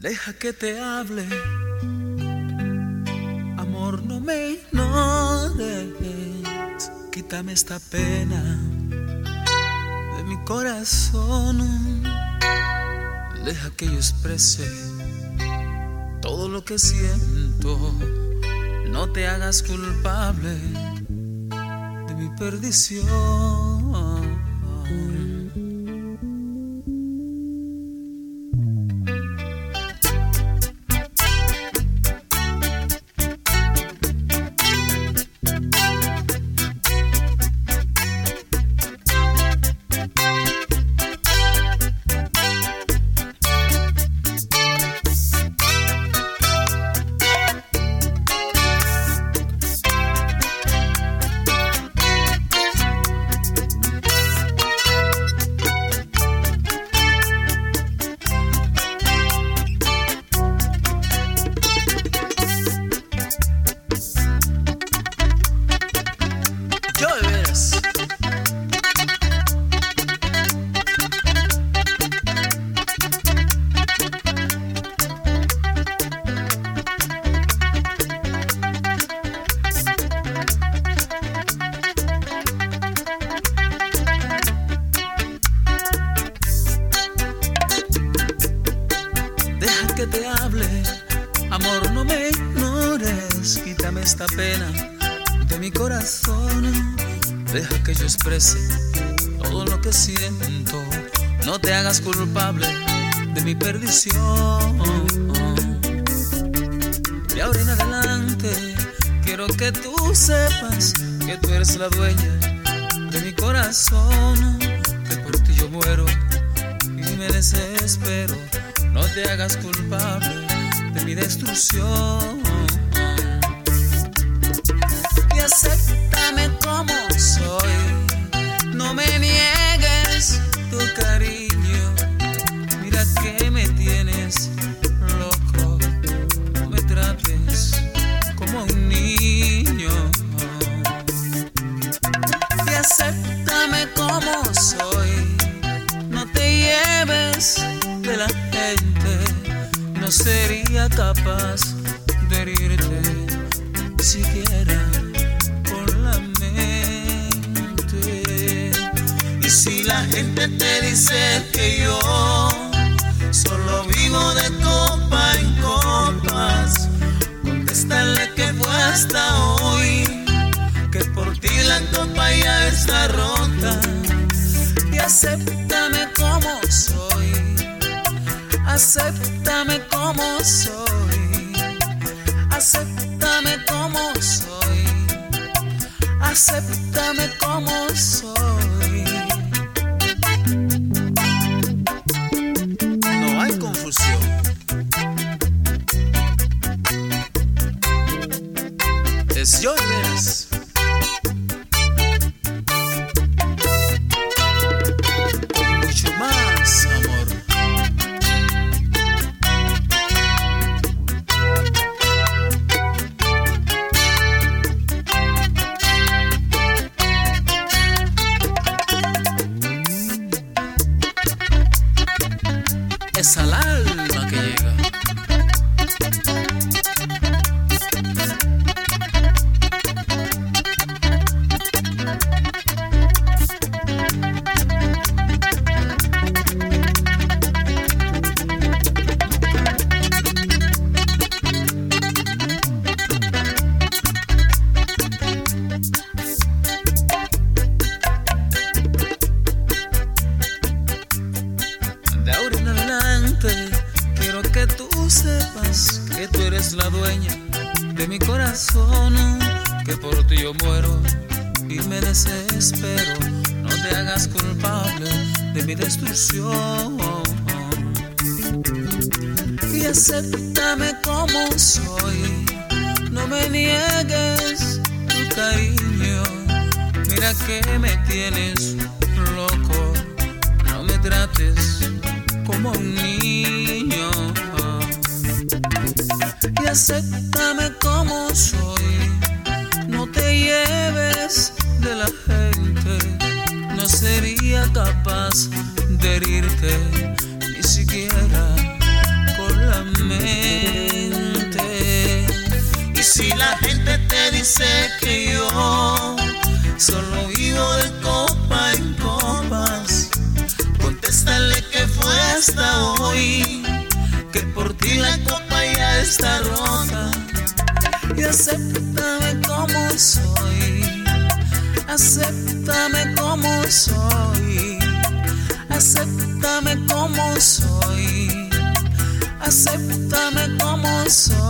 Deja que te hable, amor, no me ignores. Quítame esta pena de mi corazón. Deja que yo exprese todo lo que siento. No te hagas culpable de mi perdición. Amor, no me ignores, quítame esta pena de mi corazón. Deja que yo exprese todo lo que siento, no te hagas culpable de mi perdición. Y ahora en adelante quiero que tú sepas que tú eres la dueña de mi corazón, que por ti yo muero y me desespero. No te hagas culpable de mi destrucción. La gente. No sería capaz de herirte siquiera con la mente. Y si la gente te dice que yo solo vivo de copa en copas, contéstale que fue hasta hoy, acéptame como soy, acéptame como soy, acéptame como soy. No hay confusión. Es yo y Es al sepas que tú eres la dueña de mi corazón, que por ti yo muero y me desespero. No te hagas culpable de mi destrucción. Y acéptame como soy, no me niegues tu cariño. Mira que me tienes loco no me trates como un niño acéptame como soy. No te lleves de la gente, no sería capaz de herirte, ni siquiera con la mente. Y si la gente te dice que yo solo vivo de copa en copas, contéstale que fue hasta hoy acéptame como soy, acéptame como soy, acéptame como soy, acéptame como soy.